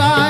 હંસલો